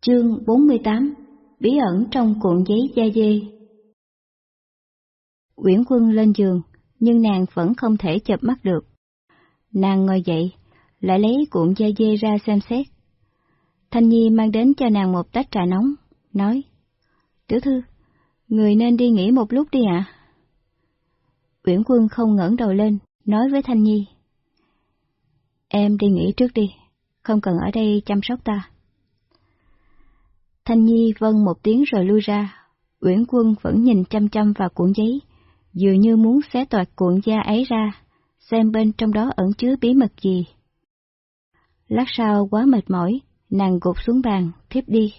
Chương 48 Bí ẩn trong cuộn giấy da dê Uyển Quân lên giường, nhưng nàng vẫn không thể chập mắt được. Nàng ngồi dậy, lại lấy cuộn da dê ra xem xét. Thanh Nhi mang đến cho nàng một tách trà nóng, nói, Tiểu thư, người nên đi nghỉ một lúc đi ạ. À? Uyển Quân không ngẩng đầu lên, nói với Thanh Nhi, Em đi nghỉ trước đi, không cần ở đây chăm sóc ta. Thanh Nhi vâng một tiếng rồi lui ra, Uyển Quân vẫn nhìn chăm chăm vào cuộn giấy, dường như muốn xé toạc cuộn da ấy ra, xem bên trong đó ẩn chứa bí mật gì. Lát sau quá mệt mỏi, nàng gục xuống bàn, thiếp đi.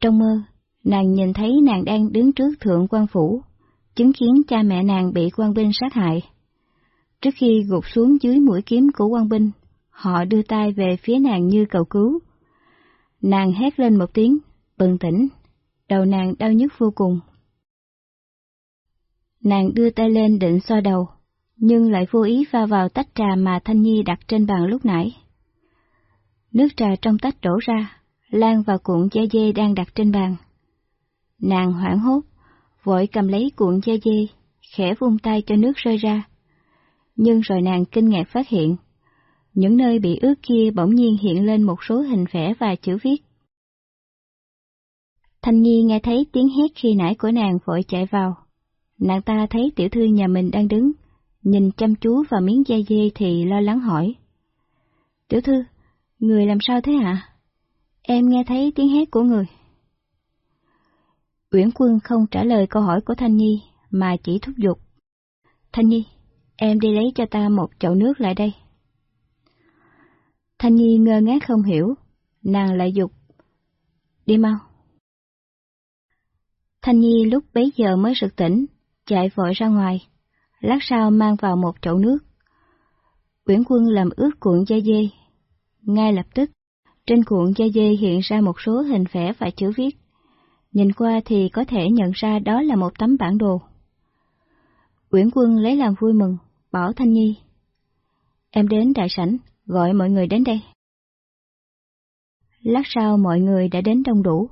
Trong mơ, nàng nhìn thấy nàng đang đứng trước thượng quan phủ, chứng kiến cha mẹ nàng bị quan binh sát hại. Trước khi gục xuống dưới mũi kiếm của quan binh, họ đưa tay về phía nàng như cầu cứu. Nàng hét lên một tiếng, bừng tỉnh, đầu nàng đau nhức vô cùng. Nàng đưa tay lên định xoa đầu, nhưng lại vô ý va vào tách trà mà Thanh Nhi đặt trên bàn lúc nãy. Nước trà trong tách đổ ra, lan vào cuộn da dê đang đặt trên bàn. Nàng hoảng hốt, vội cầm lấy cuộn da dê, khẽ vung tay cho nước rơi ra. Nhưng rồi nàng kinh ngạc phát hiện, những nơi bị ướt kia bỗng nhiên hiện lên một số hình vẽ và chữ viết. Thanh Nhi nghe thấy tiếng hét khi nãy của nàng vội chạy vào. Nàng ta thấy tiểu thư nhà mình đang đứng, nhìn chăm chú vào miếng da dê thì lo lắng hỏi. Tiểu thư, người làm sao thế hả? Em nghe thấy tiếng hét của người. Uyển Quân không trả lời câu hỏi của Thanh Nhi, mà chỉ thúc giục. Thanh Nhi, em đi lấy cho ta một chậu nước lại đây. Thanh Nhi ngơ ngác không hiểu, nàng lại dục. Đi mau. Thanh Nhi lúc bấy giờ mới sực tỉnh, chạy vội ra ngoài, lát sau mang vào một chậu nước. Uyển Quân làm ướt cuộn da dê. Ngay lập tức, trên cuộn da dê hiện ra một số hình vẽ và chữ viết. Nhìn qua thì có thể nhận ra đó là một tấm bản đồ. Uyển Quân lấy làm vui mừng, bảo Thanh Nhi. Em đến đại sảnh, gọi mọi người đến đây. Lát sau mọi người đã đến đông đủ.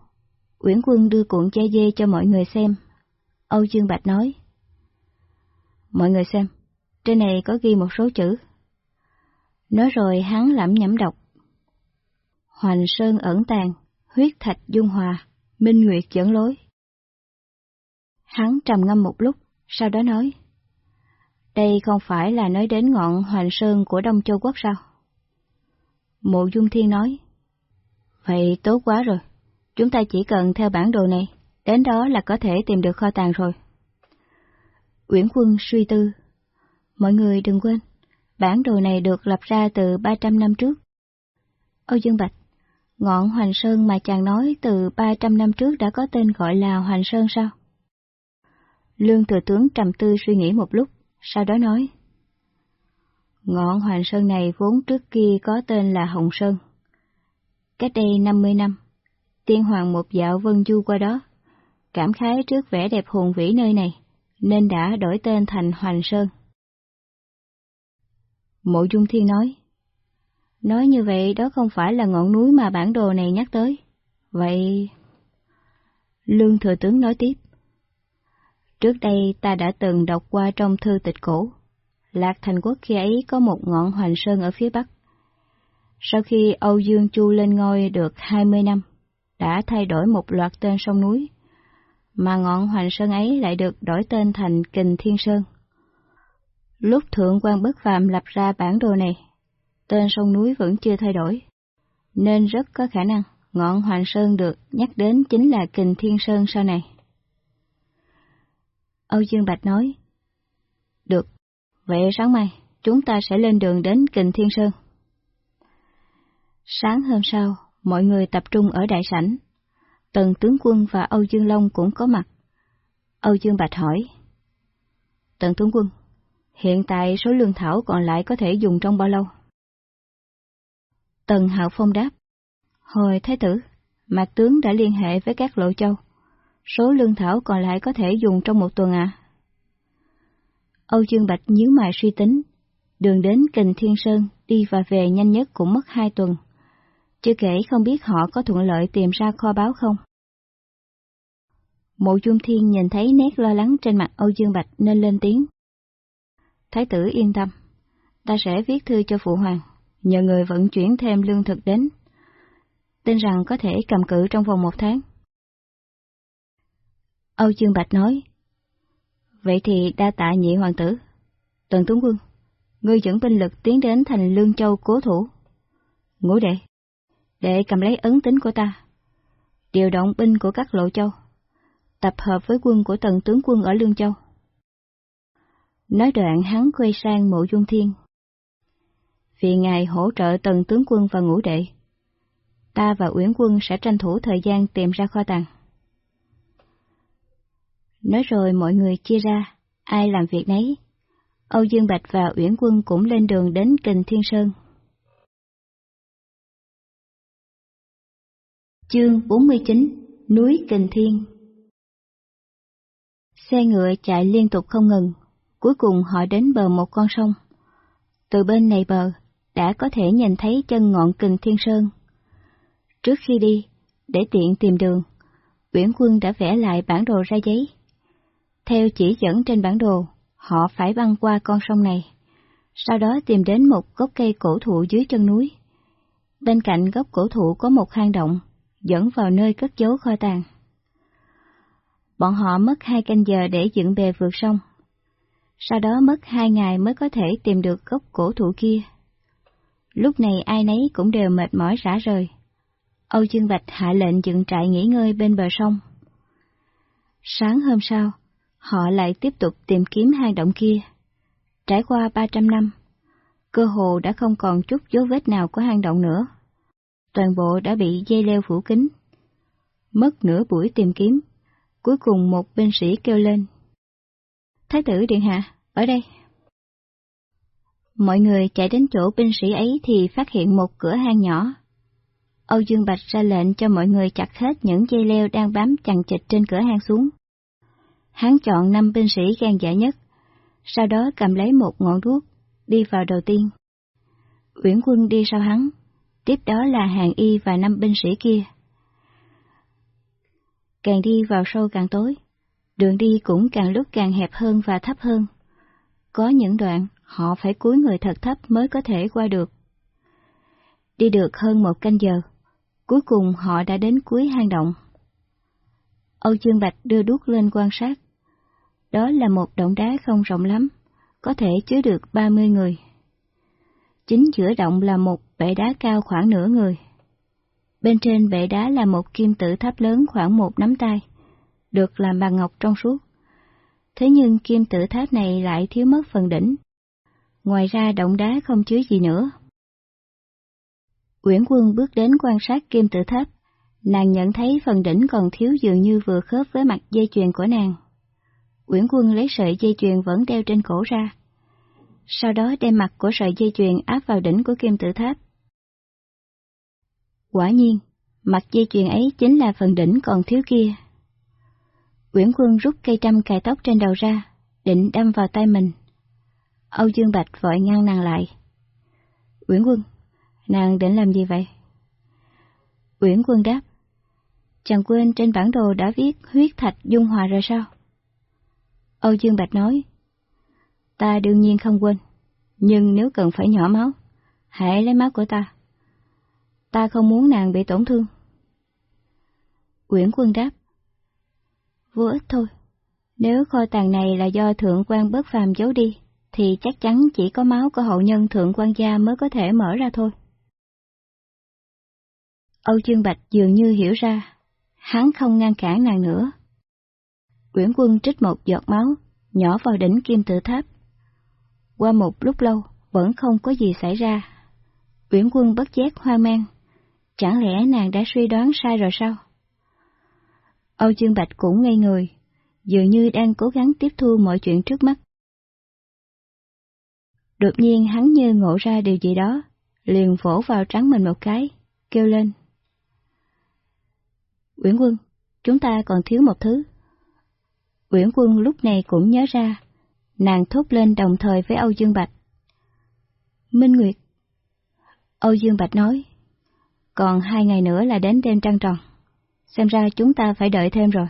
Uyển Quân đưa cuộn che dê cho mọi người xem. Âu Dương Bạch nói. Mọi người xem, trên này có ghi một số chữ. Nói rồi hắn lẩm nhẩm đọc. Hoành Sơn ẩn tàng, huyết thạch dung hòa, minh nguyệt dẫn lối. Hắn trầm ngâm một lúc, sau đó nói. Đây không phải là nói đến ngọn Hoành Sơn của Đông Châu Quốc sao? Mộ Dung Thiên nói. Vậy tốt quá rồi, chúng ta chỉ cần theo bản đồ này, đến đó là có thể tìm được kho tàng rồi. Uyển Quân suy tư. Mọi người đừng quên, bản đồ này được lập ra từ 300 năm trước. Âu Dương Bạch, ngọn Hoành Sơn mà chàng nói từ 300 năm trước đã có tên gọi là Hoành Sơn sao? Lương Thừa Tướng trầm tư suy nghĩ một lúc, sau đó nói. Ngọn Hoàng Sơn này vốn trước kia có tên là Hồng Sơn. Cách đây 50 năm, tiên hoàng một dạo vân du qua đó, cảm khái trước vẻ đẹp hùng vĩ nơi này nên đã đổi tên thành Hoàng Sơn. Mộ Dung Thiên nói, Nói như vậy đó không phải là ngọn núi mà bản đồ này nhắc tới. Vậy... Lương Thừa Tướng nói tiếp. Trước đây ta đã từng đọc qua trong thư tịch cổ, Lạc Thành Quốc khi ấy có một ngọn hoành sơn ở phía bắc. Sau khi Âu Dương Chu lên ngôi được 20 năm, đã thay đổi một loạt tên sông núi, mà ngọn hoành sơn ấy lại được đổi tên thành Kình Thiên Sơn. Lúc Thượng quan Bất Phạm lập ra bản đồ này, tên sông núi vẫn chưa thay đổi, nên rất có khả năng ngọn Hoành Sơn được nhắc đến chính là Kình Thiên Sơn sau này. Âu Dương Bạch nói, Được, vậy sáng mai chúng ta sẽ lên đường đến Kình Thiên Sơn. Sáng hôm sau, mọi người tập trung ở đại sảnh. Tần tướng quân và Âu Dương Long cũng có mặt. Âu Dương Bạch hỏi. Tần tướng quân, hiện tại số lương thảo còn lại có thể dùng trong bao lâu? Tần Hạo Phong đáp. Hồi Thái tử, Mạc Tướng đã liên hệ với các lộ châu. Số lương thảo còn lại có thể dùng trong một tuần à? Âu Dương Bạch nhíu mày suy tính. Đường đến Kình Thiên Sơn đi và về nhanh nhất cũng mất hai tuần. chưa kể không biết họ có thuận lợi tìm ra kho báu không. Mộ Dung Thiên nhìn thấy nét lo lắng trên mặt Âu Dương Bạch nên lên tiếng. Thái tử yên tâm, ta sẽ viết thư cho Phụ Hoàng, nhờ người vận chuyển thêm lương thực đến. Tin rằng có thể cầm cự trong vòng một tháng. Âu Dương Bạch nói, Vậy thì đa tạ nhị hoàng tử. Tần tướng Quân, ngươi dẫn binh lực tiến đến thành Lương Châu cố thủ. Ngũ đệ, đệ cầm lấy ấn tính của ta. Điều động binh của các lộ châu. Tập hợp với quân của tần tướng quân ở Lương Châu. Nói đoạn hắn quay sang mộ dung thiên. Vì ngài hỗ trợ tần tướng quân và ngũ đệ, ta và Uyển quân sẽ tranh thủ thời gian tìm ra kho tàng. Nói rồi mọi người chia ra, ai làm việc nấy. Âu Dương Bạch và Uyển Quân cũng lên đường đến Kình Thiên Sơn. Chương 49 Núi Kình Thiên Xe ngựa chạy liên tục không ngừng, cuối cùng họ đến bờ một con sông. Từ bên này bờ, đã có thể nhìn thấy chân ngọn Kình Thiên Sơn. Trước khi đi, để tiện tìm đường, Uyển Quân đã vẽ lại bản đồ ra giấy. Theo chỉ dẫn trên bản đồ, họ phải băng qua con sông này, sau đó tìm đến một gốc cây cổ thụ dưới chân núi. Bên cạnh gốc cổ thụ có một hang động, dẫn vào nơi cất giấu kho tàng. Bọn họ mất hai canh giờ để dựng bè vượt sông. Sau đó mất hai ngày mới có thể tìm được gốc cổ thụ kia. Lúc này ai nấy cũng đều mệt mỏi rã rời. Âu Dương Bạch hạ lệnh dựng trại nghỉ ngơi bên bờ sông. Sáng hôm sau, họ lại tiếp tục tìm kiếm hang động kia. Trải qua 300 năm, cơ hồ đã không còn chút dấu vết nào của hang động nữa. Toàn bộ đã bị dây leo phủ kín. Mất nửa buổi tìm kiếm, cuối cùng một binh sĩ kêu lên. Thái tử Điện Hạ, ở đây. Mọi người chạy đến chỗ binh sĩ ấy thì phát hiện một cửa hang nhỏ. Âu Dương Bạch ra lệnh cho mọi người chặt hết những dây leo đang bám chằng chịt trên cửa hang xuống hắn chọn năm binh sĩ gan dạ nhất, sau đó cầm lấy một ngọn đuốc, đi vào đầu tiên. Uyển quân đi sau hắn, tiếp đó là hàng y và năm binh sĩ kia. Càng đi vào sâu càng tối, đường đi cũng càng lúc càng hẹp hơn và thấp hơn. Có những đoạn họ phải cúi người thật thấp mới có thể qua được. Đi được hơn một canh giờ, cuối cùng họ đã đến cuối hang động. Âu Dương Bạch đưa đuốc lên quan sát. Đó là một động đá không rộng lắm, có thể chứa được 30 người. Chính giữa động là một bệ đá cao khoảng nửa người. Bên trên bệ đá là một kim tự tháp lớn khoảng một nắm tay, được làm bằng ngọc trong suốt. Thế nhưng kim tự tháp này lại thiếu mất phần đỉnh. Ngoài ra động đá không chứa gì nữa. Uyển Quân bước đến quan sát kim tự tháp, nàng nhận thấy phần đỉnh còn thiếu dường như vừa khớp với mặt dây chuyền của nàng. Uyển Quân lấy sợi dây chuyền vẫn đeo trên cổ ra. Sau đó đem mặt của sợi dây chuyền áp vào đỉnh của kim tự tháp. Quả nhiên, mặt dây chuyền ấy chính là phần đỉnh còn thiếu kia. Uyển Quân rút cây trăm cài tóc trên đầu ra, định đâm vào tay mình. Âu Dương Bạch vội ngăn nàng lại. Uyển Quân, nàng định làm gì vậy? Uyển Quân đáp. Chẳng quên trên bản đồ đã viết huyết thạch dung hòa rồi sao? Âu Dương Bạch nói, ta đương nhiên không quên, nhưng nếu cần phải nhỏ máu, hãy lấy máu của ta. Ta không muốn nàng bị tổn thương. Quyển quân đáp, vô ích thôi, nếu kho tàng này là do thượng quan bất phàm giấu đi, thì chắc chắn chỉ có máu của hậu nhân thượng quan gia mới có thể mở ra thôi. Âu Dương Bạch dường như hiểu ra, hắn không ngăn cản nàng nữa, Uyển Quân trích một giọt máu, nhỏ vào đỉnh kim tự tháp. Qua một lúc lâu, vẫn không có gì xảy ra. Uyển Quân bất giác hoang mang. Chẳng lẽ nàng đã suy đoán sai rồi sao? Âu Dương Bạch cũng ngây người, dường như đang cố gắng tiếp thu mọi chuyện trước mắt. Đột nhiên hắn như ngộ ra điều gì đó, liền vỗ vào trắng mình một cái, kêu lên. Uyển Quân, chúng ta còn thiếu một thứ. Uyển Quân lúc này cũng nhớ ra, nàng thốt lên đồng thời với Âu Dương Bạch. Minh Nguyệt Âu Dương Bạch nói, Còn hai ngày nữa là đến đêm trăng tròn. Xem ra chúng ta phải đợi thêm rồi.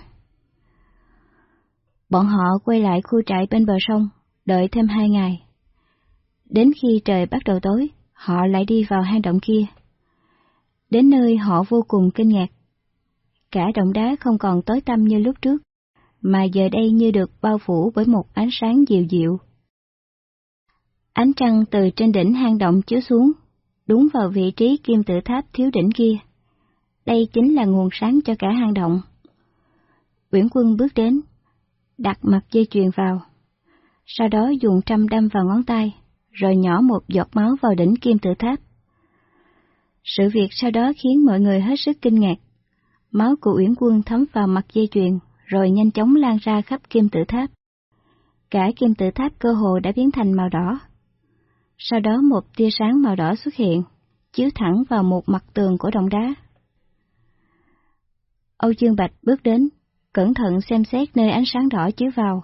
Bọn họ quay lại khu trại bên bờ sông, đợi thêm hai ngày. Đến khi trời bắt đầu tối, họ lại đi vào hang động kia. Đến nơi họ vô cùng kinh ngạc. Cả động đá không còn tối tăm như lúc trước, mà giờ đây như được bao phủ bởi một ánh sáng dịu dịu. Ánh trăng từ trên đỉnh hang động chiếu xuống, đúng vào vị trí kim tự tháp thiếu đỉnh kia. Đây chính là nguồn sáng cho cả hang động. Uyển Quân bước đến, đặt mặt dây chuyền vào. Sau đó dùng trăm đâm vào ngón tay, rồi nhỏ một giọt máu vào đỉnh kim tự tháp. Sự việc sau đó khiến mọi người hết sức kinh ngạc. Máu của Uyển Quân thấm vào mặt dây chuyền, rồi nhanh chóng lan ra khắp kim tự tháp. Cả kim tự tháp cơ hồ đã biến thành màu đỏ. Sau đó một tia sáng màu đỏ xuất hiện, chiếu thẳng vào một mặt tường của động đá. Âu Dương Bạch bước đến, cẩn thận xem xét nơi ánh sáng đỏ chiếu vào.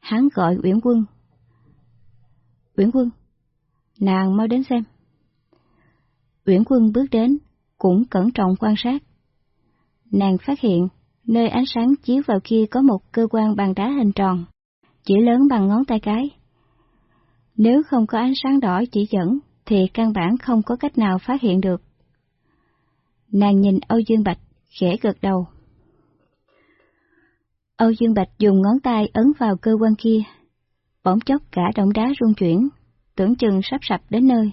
Hắn gọi Uyển Quân. Uyển Quân, nàng mau đến xem. Uyển Quân bước đến, cũng cẩn trọng quan sát. Nàng phát hiện, nơi ánh sáng chiếu vào kia có một cơ quan bằng đá hình tròn, chỉ lớn bằng ngón tay cái. Nếu không có ánh sáng đỏ chỉ dẫn, thì căn bản không có cách nào phát hiện được. Nàng nhìn Âu Dương Bạch, khẽ gật đầu. Âu Dương Bạch dùng ngón tay ấn vào cơ quan kia. Bỗng chốc cả động đá rung chuyển, tưởng chừng sắp sập đến nơi.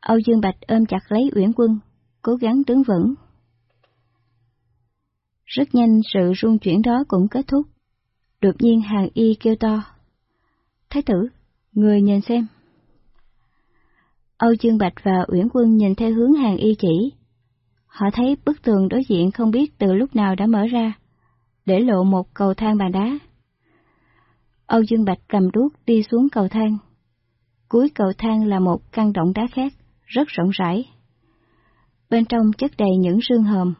Âu Dương Bạch ôm chặt lấy Uyển Quân, cố gắng đứng vững. Rất nhanh sự rung chuyển đó cũng kết thúc. Đột nhiên hàng y kêu to. Thái tử, người nhìn xem. Âu Dương Bạch và Uyển Quân nhìn theo hướng hàng y chỉ. Họ thấy bức tường đối diện không biết từ lúc nào đã mở ra để lộ một cầu thang bằng đá. Âu Dương Bạch cầm đuốc đi xuống cầu thang. Cuối cầu thang là một căn động đá khác, rất rộng rãi. Bên trong chất đầy những sương hòm,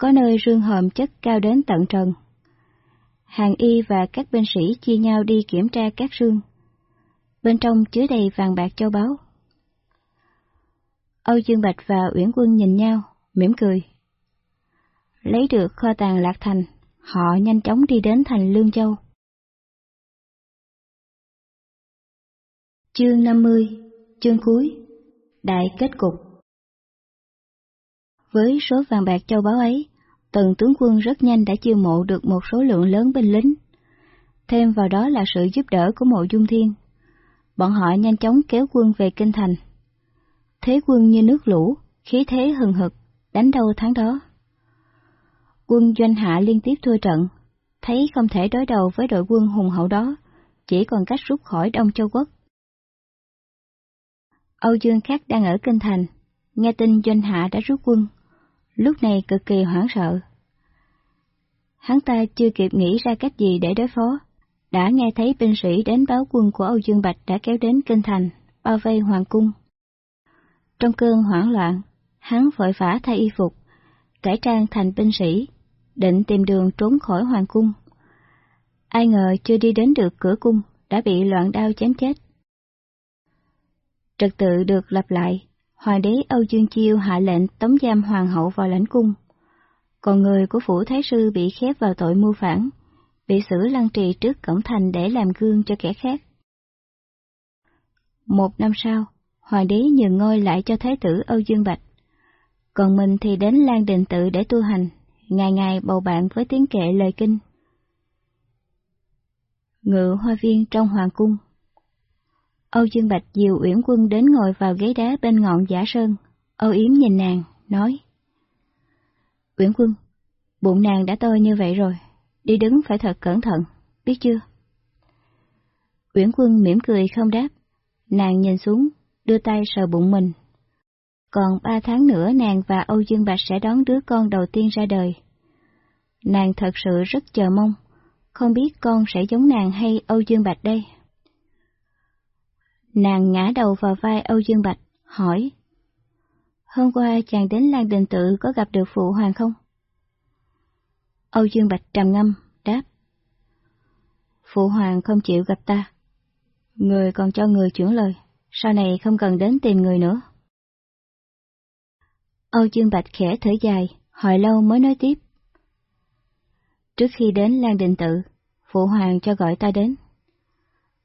có nơi rương hòm chất cao đến tận trần. Hàng y và các binh sĩ chia nhau đi kiểm tra các rương. Bên trong chứa đầy vàng bạc châu báu. Âu Dương Bạch và Uyển Quân nhìn nhau, mỉm cười. Lấy được kho tàng Lạc Thành, họ nhanh chóng đi đến thành Lương Châu. Chương 50, chương cuối, đại kết cục. Với số vàng bạc châu báu ấy, tần tướng quân rất nhanh đã chiêu mộ được một số lượng lớn binh lính. Thêm vào đó là sự giúp đỡ của mộ dung thiên. Bọn họ nhanh chóng kéo quân về kinh thành. Thế quân như nước lũ, khí thế hừng hực, đánh đâu thắng đó quân doanh hạ liên tiếp thua trận, thấy không thể đối đầu với đội quân hùng hậu đó, chỉ còn cách rút khỏi Đông Châu Quốc. Âu Dương Khắc đang ở Kinh Thành, nghe tin doanh hạ đã rút quân, lúc này cực kỳ hoảng sợ. Hắn ta chưa kịp nghĩ ra cách gì để đối phó, đã nghe thấy binh sĩ đến báo quân của Âu Dương Bạch đã kéo đến Kinh Thành, bao vây Hoàng Cung. Trong cơn hoảng loạn, hắn vội vã thay y phục, cải trang thành binh sĩ, định tìm đường trốn khỏi hoàng cung. Ai ngờ chưa đi đến được cửa cung, đã bị loạn đao chém chết. Trật tự được lập lại, hoàng đế Âu Dương Chiêu hạ lệnh tống giam hoàng hậu vào lãnh cung. Còn người của phủ thái sư bị khép vào tội mưu phản, bị xử lăng trì trước cổng thành để làm gương cho kẻ khác. Một năm sau, hoàng đế nhường ngôi lại cho thái tử Âu Dương Bạch, còn mình thì đến Lan Đình Tự để tu hành ngày ngày bầu bạn với tiếng kệ lời kinh. Ngự hoa viên trong hoàng cung Âu Dương Bạch dìu Uyển Quân đến ngồi vào ghế đá bên ngọn giả sơn, Âu Yếm nhìn nàng, nói Uyển Quân, bụng nàng đã to như vậy rồi, đi đứng phải thật cẩn thận, biết chưa? Uyển Quân mỉm cười không đáp, nàng nhìn xuống, đưa tay sờ bụng mình, còn ba tháng nữa nàng và Âu Dương Bạch sẽ đón đứa con đầu tiên ra đời. Nàng thật sự rất chờ mong, không biết con sẽ giống nàng hay Âu Dương Bạch đây. Nàng ngã đầu vào vai Âu Dương Bạch, hỏi. Hôm qua chàng đến Lan Đình Tự có gặp được Phụ Hoàng không? Âu Dương Bạch trầm ngâm, đáp. Phụ Hoàng không chịu gặp ta. Người còn cho người chuyển lời, sau này không cần đến tìm người nữa. Âu Dương Bạch khẽ thở dài, hồi lâu mới nói tiếp. Trước khi đến Lan Định Tự, Phụ Hoàng cho gọi ta đến.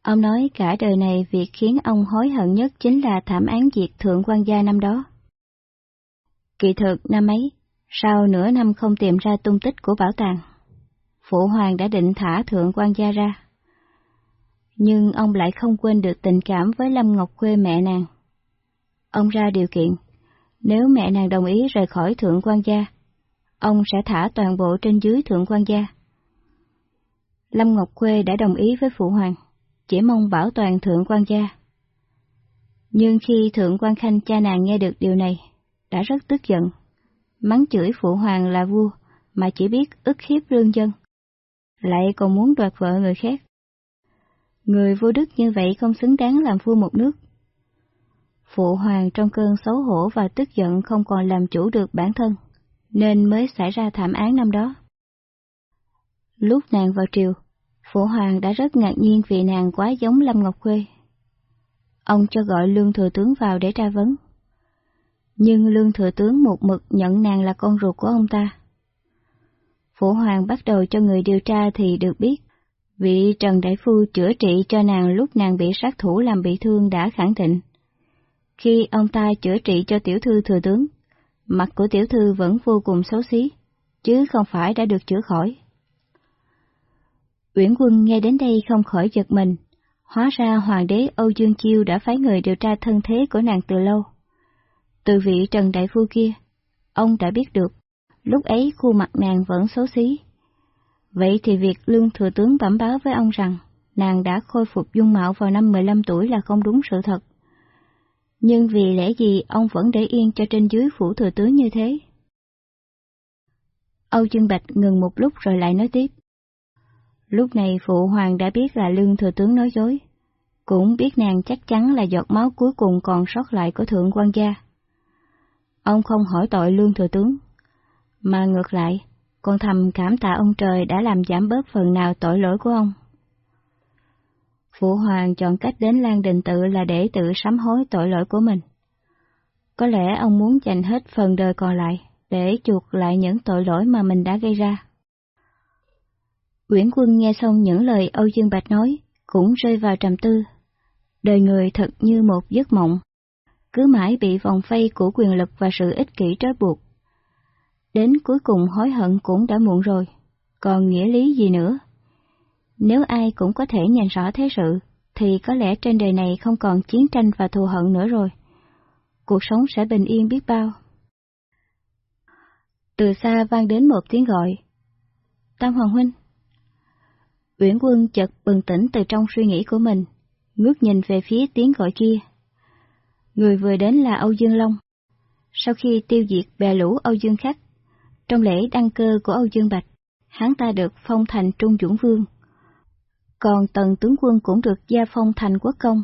Ông nói cả đời này việc khiến ông hối hận nhất chính là thảm án diệt thượng quan gia năm đó. Kỳ thực năm ấy, sau nửa năm không tìm ra tung tích của bảo tàng, Phụ Hoàng đã định thả thượng quan gia ra. Nhưng ông lại không quên được tình cảm với Lâm Ngọc Khuê mẹ nàng. Ông ra điều kiện, nếu mẹ nàng đồng ý rời khỏi thượng quan gia, ông sẽ thả toàn bộ trên dưới thượng quan gia. Lâm Ngọc Khuê đã đồng ý với Phụ Hoàng, chỉ mong bảo toàn thượng quan gia. Nhưng khi thượng quan khanh cha nàng nghe được điều này, đã rất tức giận, mắng chửi Phụ Hoàng là vua mà chỉ biết ức hiếp lương dân, lại còn muốn đoạt vợ người khác. Người vô đức như vậy không xứng đáng làm vua một nước. Phụ hoàng trong cơn xấu hổ và tức giận không còn làm chủ được bản thân, nên mới xảy ra thảm án năm đó. Lúc nàng vào triều, Phụ hoàng đã rất ngạc nhiên vì nàng quá giống Lâm Ngọc Khuê. Ông cho gọi Lương Thừa Tướng vào để tra vấn. Nhưng Lương Thừa Tướng một mực nhận nàng là con ruột của ông ta. Phụ hoàng bắt đầu cho người điều tra thì được biết, vị Trần Đại Phu chữa trị cho nàng lúc nàng bị sát thủ làm bị thương đã khẳng định. Khi ông ta chữa trị cho tiểu thư thừa tướng, mặt của tiểu thư vẫn vô cùng xấu xí, chứ không phải đã được chữa khỏi. Uyển quân nghe đến đây không khỏi giật mình, hóa ra hoàng đế Âu Dương Chiêu đã phái người điều tra thân thế của nàng từ lâu. Từ vị Trần Đại Phu kia, ông đã biết được, lúc ấy khuôn mặt nàng vẫn xấu xí. Vậy thì việc Lương Thừa Tướng bẩm báo với ông rằng nàng đã khôi phục dung mạo vào năm 15 tuổi là không đúng sự thật nhưng vì lẽ gì ông vẫn để yên cho trên dưới phủ thừa tướng như thế? Âu Dương Bạch ngừng một lúc rồi lại nói tiếp. Lúc này phụ hoàng đã biết là lương thừa tướng nói dối, cũng biết nàng chắc chắn là giọt máu cuối cùng còn sót lại của thượng quan gia. Ông không hỏi tội lương thừa tướng, mà ngược lại, còn thầm cảm tạ ông trời đã làm giảm bớt phần nào tội lỗi của ông. Phụ hoàng chọn cách đến Lan Đình Tự là để tự sám hối tội lỗi của mình. Có lẽ ông muốn dành hết phần đời còn lại để chuộc lại những tội lỗi mà mình đã gây ra. Uyển Quân nghe xong những lời Âu Dương Bạch nói, cũng rơi vào trầm tư. Đời người thật như một giấc mộng, cứ mãi bị vòng phay của quyền lực và sự ích kỷ trói buộc. Đến cuối cùng hối hận cũng đã muộn rồi, còn nghĩa lý gì nữa? Nếu ai cũng có thể nhìn rõ thế sự, thì có lẽ trên đời này không còn chiến tranh và thù hận nữa rồi. Cuộc sống sẽ bình yên biết bao. Từ xa vang đến một tiếng gọi. Tam Hoàng Huynh. Uyển Quân chợt bừng tỉnh từ trong suy nghĩ của mình, ngước nhìn về phía tiếng gọi kia. Người vừa đến là Âu Dương Long. Sau khi tiêu diệt bè lũ Âu Dương Khắc, trong lễ đăng cơ của Âu Dương Bạch, hắn ta được phong thành Trung Dũng Vương còn tần tướng quân cũng được gia phong thành quốc công,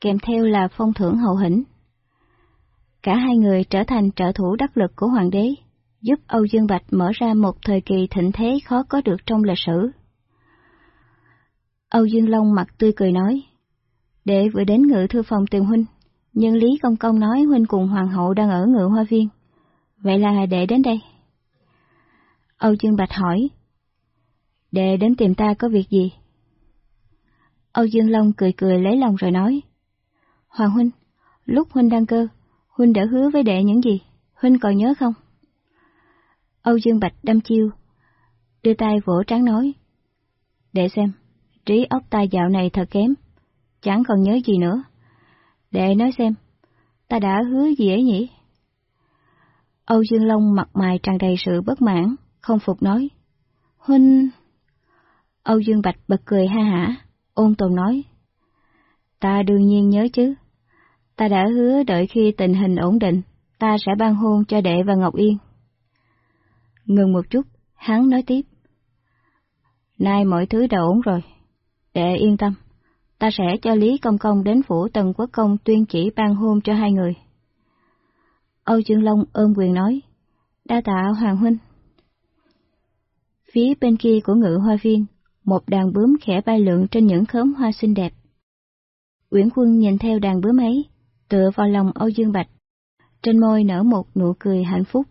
kèm theo là phong thưởng hậu hĩnh. Cả hai người trở thành trợ thủ đắc lực của hoàng đế, giúp Âu Dương Bạch mở ra một thời kỳ thịnh thế khó có được trong lịch sử. Âu Dương Long mặt tươi cười nói, để vừa đến ngự thư phòng tìm huynh, nhưng Lý Công Công nói huynh cùng hoàng hậu đang ở ngự hoa viên, vậy là đệ đến đây. Âu Dương Bạch hỏi, đệ đến tìm ta có việc gì? Âu Dương Long cười cười lấy lòng rồi nói. Hoàng Huynh, lúc Huynh đăng cơ, Huynh đã hứa với đệ những gì, Huynh còn nhớ không? Âu Dương Bạch đâm chiêu, đưa tay vỗ trán nói. đệ xem, trí óc ta dạo này thật kém, chẳng còn nhớ gì nữa. Đệ nói xem, ta đã hứa gì ấy nhỉ? Âu Dương Long mặt mày tràn đầy sự bất mãn, không phục nói. Huynh... Âu Dương Bạch bật cười ha hả, Ôn tồn nói, ta đương nhiên nhớ chứ. Ta đã hứa đợi khi tình hình ổn định, ta sẽ ban hôn cho đệ và Ngọc Yên. Ngừng một chút, hắn nói tiếp. Nay mọi thứ đã ổn rồi, đệ yên tâm, ta sẽ cho Lý Công Công đến phủ Tần Quốc Công tuyên chỉ ban hôn cho hai người. Âu Trương Long ôm quyền nói, đa tạ Hoàng Huynh. Phía bên kia của ngự hoa viên, một đàn bướm khẽ bay lượn trên những khóm hoa xinh đẹp. Uyển Quân nhìn theo đàn bướm ấy, tựa vào lòng Âu Dương Bạch, trên môi nở một nụ cười hạnh phúc.